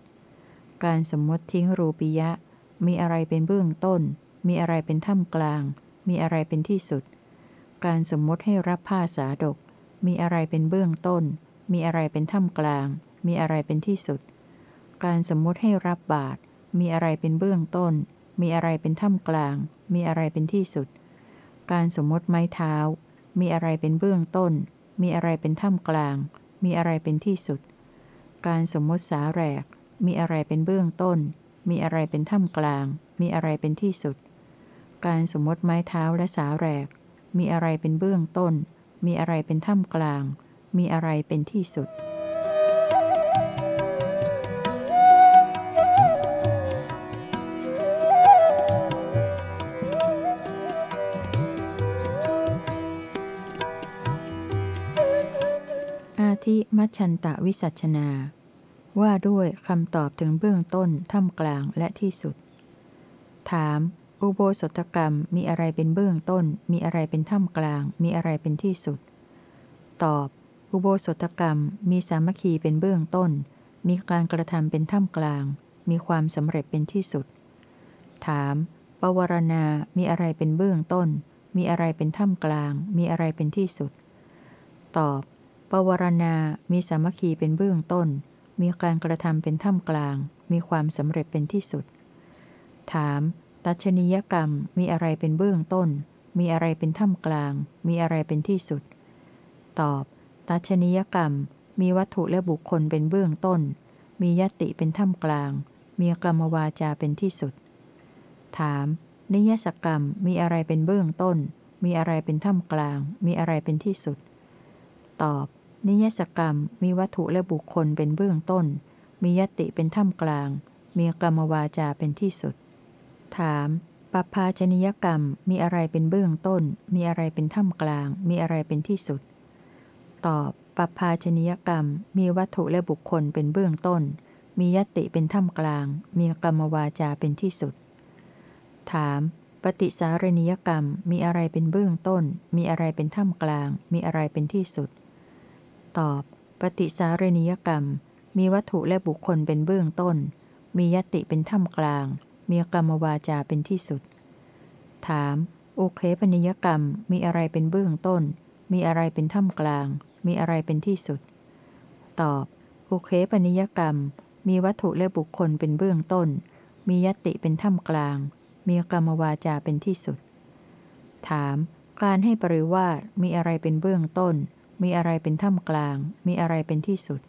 การสมมติทิ้งรูปิยะ มีอะไรเป็นเบื้องต้น มีอะไรเป็นท่ามกลาง มีอะไรเป็นที่สุด การสมมติให้รับผ้าสาดก มีอะไรเป็นเบื้องต้น มีอะไรเป็นท่ามกลาง มีอะไรเป็นที่สุด การสมมติให้รับบาตรมีอะไรเป็นเบื้องต้น มีอะไรเป็นท่ามกลาง มีอะไรเป็นที่สุด การสมมติไม้เท้า มีอะไรเป็นเบื้องต้น มีอะไรเป็นท่ามกลาง มีอะไรเป็นที่สุด การสมมติสาแรก มีอะไรเป็นเบื้องต้น มีอะไรเป็นท่ามกลาง มีอะไรเป็นที่สุด การสมมติไม้เท้าและสาแรก มีอะไรเป็นเบื้องต้น มีอะไรเป็นท่ามกลาง มีอะไรเป็นที่สุดธิมัชันตะวิสัชนา ว่าด้วยคำตอบถึงเบื้องต้น ท่ามกลางและที่สุด ถาม อุโบสถกรรมมีอะไรเป็นเบื้องต้น มีอะไรเป็นท่ามกลาง มีอะไรเป็นที่สุด ตอบ อุโบสถกรรมมีสามัคคีเป็นเบื้องต้น มีการกระทำเป็นท่ามกลาง มีความสำเร็จเป็นที่สุด ถาม ปวารณา มีอะไรเป็นเบื้องต้น มีอะไรเป็นท่ามกลาง มีอะไรเป็นที่สุด ตอบ ปวารณา มีสามัคคีเป็นเบื้องต้น มีการกระทำเป็นท่ามกลาง มีความสำเร็จเป็นที่สุด ถาม ตัชนียกรรมมีอะไรเป็นเบื้องต้น มีอะไรเป็นท่ามกลาง มีอะไรเป็นที่สุด ตอบ ตัชนียกรรม มีวัตถุและบุคคลเป็นเบื้องต้น มียติเป็นท่ามกลาง มีกรรมวาจาเป็นที่สุด ถาม นิยสกรรมมีอะไรเป็นเบื้องต้น มีอะไรเป็นท่ามกลาง มีอะไรเป็นที่สุด ตอบ นิยสกรรมมีวัตถุและบุคคลเป็นเบื้องต้น มียติเป็นท่ามกลาง มีกรรมวาจาเป็นที่สุด ถามปภาชนิยกรรมมีอะไรเป็นเบื้องต้น มีอะไรเป็นท่ามกลาง มีอะไรเป็นที่สุด ตอบปภาชนิยกรรม มีวัตถุและบุคคลเป็นเบื้องต้น มียติเป็นท่ามกลาง มีกรรมวาจาเป็นที่สุด ถาม ปฏิสารณิยกรรมมีอะไรเป็นเบื้องต้น มีอะไรเป็นท่ามกลาง มีอะไรเป็นที่สุด ตอบ ปฏิสารณียกรรม มีวัตถุและบุคคลเป็นเบื้องต้น มียติเป็นถ้ำกลาง มีกรรมวาจาเป็นที่สุด ถาม โอเคปนิยกรรมมีอะไรเป็นเบื้องต้น มีอะไรเป็นถ้ำกลาง มีอะไรเป็นที่สุด ตอบ โอเคปนิยกรรม มีวัตถุและบุคคลเป็นเบื้องต้น มียติเป็นถ้ำกลาง มีกรรมวาจาเป็นที่สุด ถาม การให้ปริวาสมีอะไรเป็นเบื้องต้น มีอะไรเป็นท่ามกลาง มีอะไรเป็นที่สุด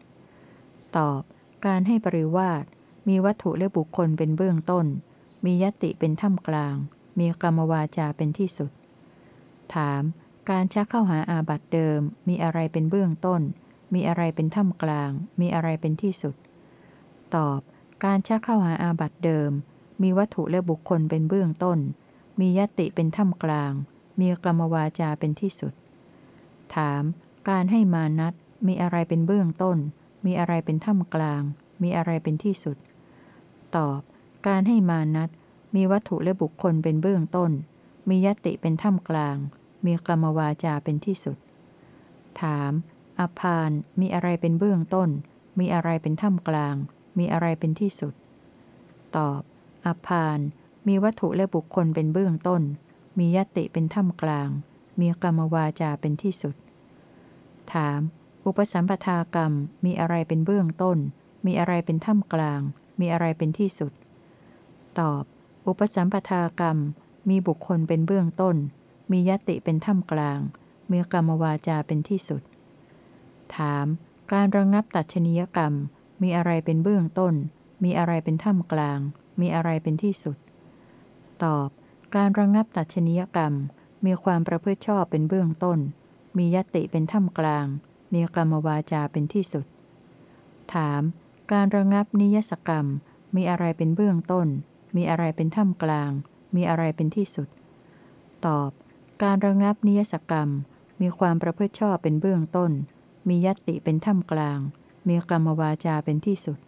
ตอบ การให้ปริวาสมีวัตถุและบุคคลเป็นเบื้องต้น มียติเป็นท่ามกลาง มีกรรมวาจาเป็นที่สุด ถาม การชักเข้าหาอาบัตเดิม มีอะไรเป็นเบื้องต้น มีอะไรเป็นท่ามกลาง มีอะไรเป็นที่สุด ตอบ การชักเข้าหาอาบัตเดิม มีวัตถุและบุคคลเป็นเบื้องต้น มียติเป็นท่ามกลาง มีกรรมวาจาเป็นที่สุด ถาม การให้มานัดมีอะไรเป็นเบื้องต้น มีอะไรเป็นท่ามกลาง มีอะไรเป็นที่สุด ตอบ การให้มานัดมีวัตถุและบุคคลเป็นเบื้องต้น มียติเป็นท่ามกลาง มีกรรมวาจาเป็นที่สุด ถาม อภานมีอะไรเป็นเบื้องต้น มีอะไรเป็นท่ามกลาง มีอะไรเป็นที่สุด ตอบ อภานมีวัตถุและบุคคลเป็นเบื้องต้น มียติเป็นท่ามกลาง มีกรรมวาจาเป็นที่สุด ถาม อุปสัมปทากรรมมีอะไรเป็นเบื้องต้น มีอะไรเป็นท่ามกลาง มีอะไรเป็นที่สุด ตอบ อุปสัมปทากรรม มีบุคคลเป็นเบื้องต้น มียติเป็นท่ามกลาง มีกรรมวาจาเป็นที่สุด ถาม การระงงับตัดชนียกรรม มีอะไรเป็นเบื้องต้น มีอะไรเป็นท่ามกลาง มีอะไรเป็นที่สุด ตอบ การระงงับตัดชนียกรรม มีความประพฤติชอบเป็นเบื้องต้น มียติเป็นท่ามกลาง มีกรรมวาจาเป็นที่สุด ถาม การระงงับนิยสกรรมมีอะไรเป็นเบื้องต้น มีอะไรเป็นท่ามกลาง มีอะไรเป็นที่สุด ตอบ การระงับนิยสกรรม มีความประพฤติชอบเป็นเบื้องต้น มียติเป็นท่ามกลาง มีกรรมวาจาเป็นที่สุด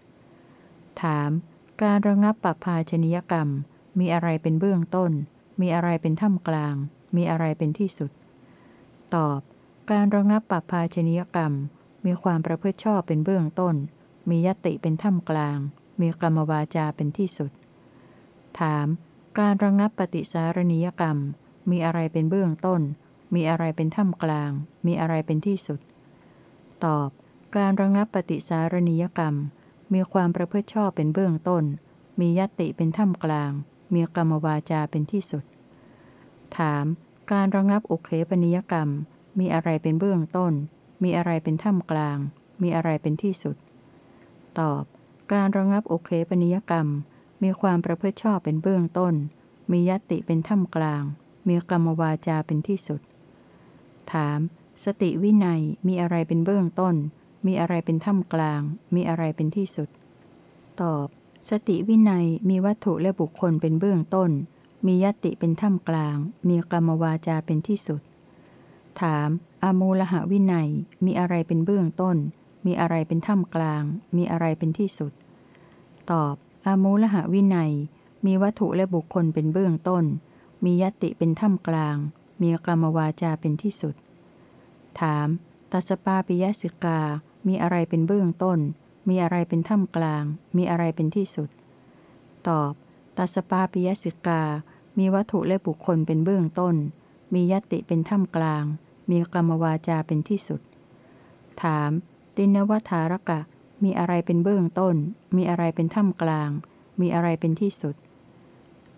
ถาม การระงับปภาชนิยกรรม มีอะไรเป็นเบื้องต้น มีอะไรเป็นท่ามกลาง มีอะไรเป็นที่สุด ตอบ การระงับปภาชนิยกรรม มีความประพฤติชอบเป็นเบื้องต้น มียติเป็นท่ามกลาง มีกรรมวาจาเป็นที่สุด ถาม การระงงับปฏิสารณียกรรม มีอะไรเป็นเบื้องต้น มีอะไรเป็นท่ามกลาง มีอะไรเป็นที่สุด ตอบ การระงับปฏิสารณียกรรม มีความประพฤติชอบเป็นเบื้องต้น มียติเป็นท่ามกลาง มีกรรมวาจาเป็นที่สุด ถาม การระงับอุเคปนิยกรรม มีอะไรเป็นเบื้องต้น มีอะไรเป็นท่ามกลาง มีอะไรเป็นที่สุด ตอบ การระงับอุเคปนิยกรรม มีความประพฤติชอบเป็นเบื้องต้น มียติเป็นท่ามกลาง มีกรรมวาจาเป็นที่สุด ถาม สติวินัยมีอะไรเป็นเบื้องต้น มีอะไรเป็นท่ามกลาง มีอะไรเป็นที่สุด ตอบ สติวินัยมีวัตถุและบุคคลเป็นเบื้องต้น มียติเป็นท่ามกลาง มีกรรมวาจาเป็นที่สุด ถามอามูลหะวินัยมีอะไรเป็นเบื้องต้น มีอะไรเป็นท่ามกลาง มีอะไรเป็นที่สุด ตอบ อามูลหะวินัย มีวัตถุและบุคคลเป็นเบื้องต้น มียติเป็นท่ามกลาง มีกรรมวาจาเป็นที่สุด ถามตัสปาปิยสิกา มีอะไรเป็นเบื้องต้น มีอะไรเป็นท่ามกลาง มีอะไรเป็นที่สุด ตอบตัสปาปิยสิกา มีวัตถุและบุคคลเป็นเบื้องต้น มียติเป็นท่ามกลาง มีกรรมวาจาเป็นที่สุด ถาม ตินวัฏารกะ มีอะไรเป็นเบื้องต้น มีอะไรเป็นท่ามกลาง มีอะไรเป็นที่สุด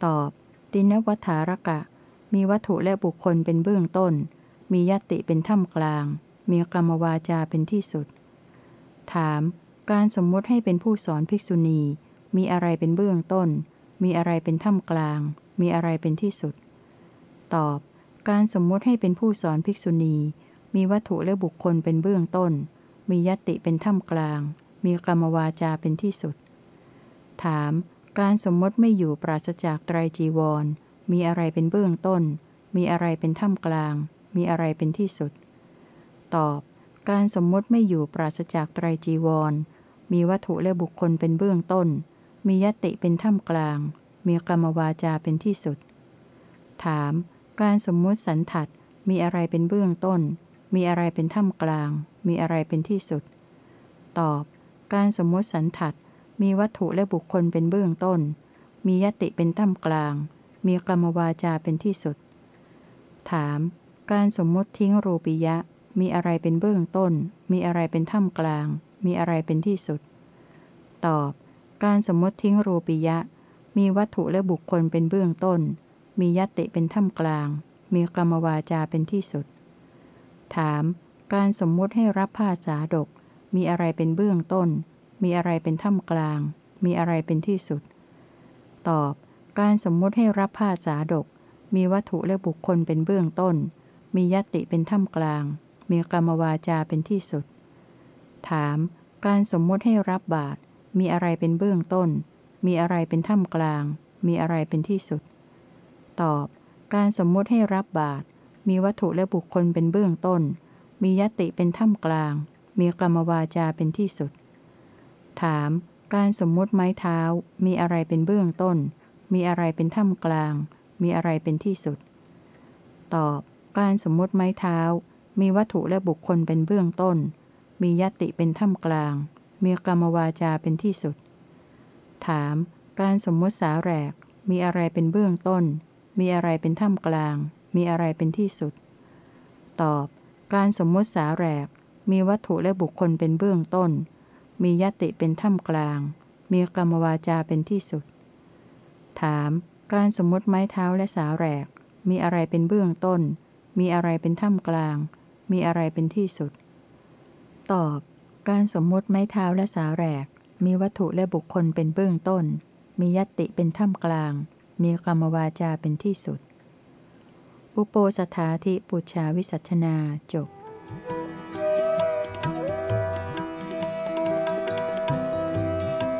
ตอบ ตินวัฏารกะ มีวัตถุและบุคคลเป็นเบื้องต้น มียติเป็นท่ามกลาง มีกรรมวาจาเป็นที่สุด ถาม การสมมติให้เป็นผู้สอนภิกษุณี มีอะไรเป็นเบื้องต้น มีอะไรเป็นท่ามกลาง มีอะไรเป็นที่สุด ตอบ การสมมติให้เป็นผู้สอนภิกษุณี มีวัตถุและบุคคลเป็นเบื้องต้น มียติเป็นท่ามกลาง มีกรรมวาจาเป็นที่สุด ถาม การสมมติไม่อยู่ปราศจากไตรจีวร มีอะไรเป็นเบื้องต้น มีอะไรเป็นท่ามกลาง มีอะไรเป็นที่สุด ตอบ การสมมติไม่อยู่ปราศจากไตรจีวร มีวัตถุและบุคคลเป็นเบื้องต้น มียติเป็นท่ามกลาง มีกรรมวาจาเป็นที่สุด ถาม การสมมติสันทัดมีอะไรเป็นเบื้องต้น มีอะไรเป็นท่ามกลาง มีอะไรเป็นที่สุด ตอบ การสมมติสันทัดมีวัตถุและบุคคลเป็นเบื้องต้น มียติเป็นท่ามกลาง มีกรรมวาจาเป็นที่สุด ถาม การสมมติทิ้งรูปิยะ มีอะไรเป็นเบื้องต้น มีอะไรเป็นท่ามกลาง มีอะไรเป็นที่สุด ตอบ การสมมติทิ้งรูปิยะ มีวัตถุและบุคคลเป็นเบื้องต้น มียติเป็นท่ามกลาง มีกรรมวาจาเป็นที่สุด ถาม การสมมติให้รับผ้าสาดก มีอะไรเป็นเบื้องต้น มีอะไรเป็นท่ามกลาง มีอะไรเป็นที่สุด ตอบ การสมมติให้รับผ้าสาดก มีวัตถุและบุคคลเป็นเบื้องต้น มียติเป็นท่ามกลาง มีกรรมวาจาเป็นที่สุด ถาม การสมมติให้รับบาตรมีอะไรเป็นเบื้องต้น มีอะไรเป็นท่ามกลาง มีอะไรเป็นที่สุด ตอบ การสมมติให้รับบาตรมีวัตถุและบุคคลเป็นเบื้องต้น มียติเป็นท่ามกลาง มีกรรมวาจาเป็นที่สุด ถาม การสมมติไม้เท้า มีอะไรเป็นเบื้องต้น มีอะไรเป็นท่ามกลาง มีอะไรเป็นที่สุด ตอบ การสมมติไม้เท้า มีวัตถุและบุคคลเป็นเบื้องต้น มียติเป็นท่ามกลาง มีกรรมวาจาเป็นที่สุด ถาม การสมมติสาแหรกมีอะไรเป็นเบื้องต้น มีอะไรเป็นท่ามกลาง มีอะไรเป็นที่สุด ตอบ การสมมติสาแหรก มีวัตถุและบุคคลเป็นเบื้องต้น มียติเป็นท่ามกลาง มีกรรมวาจาเป็นที่สุด ถาม การสมมติไม้เท้าและสาแหรกมีอะไรเป็นเบื้องต้น มีอะไรเป็นท่ามกลาง มีอะไรเป็นที่สุด ตอบ การสมมติไม้เท้าและสาแหรกมีวัตถุและบุคคลเป็นเบื้องต้น มียติเป็นท่ามกลาง มีกรรมวาจาเป็นที่สุด อุโปสถาธิปุชาวิสัชนาจบ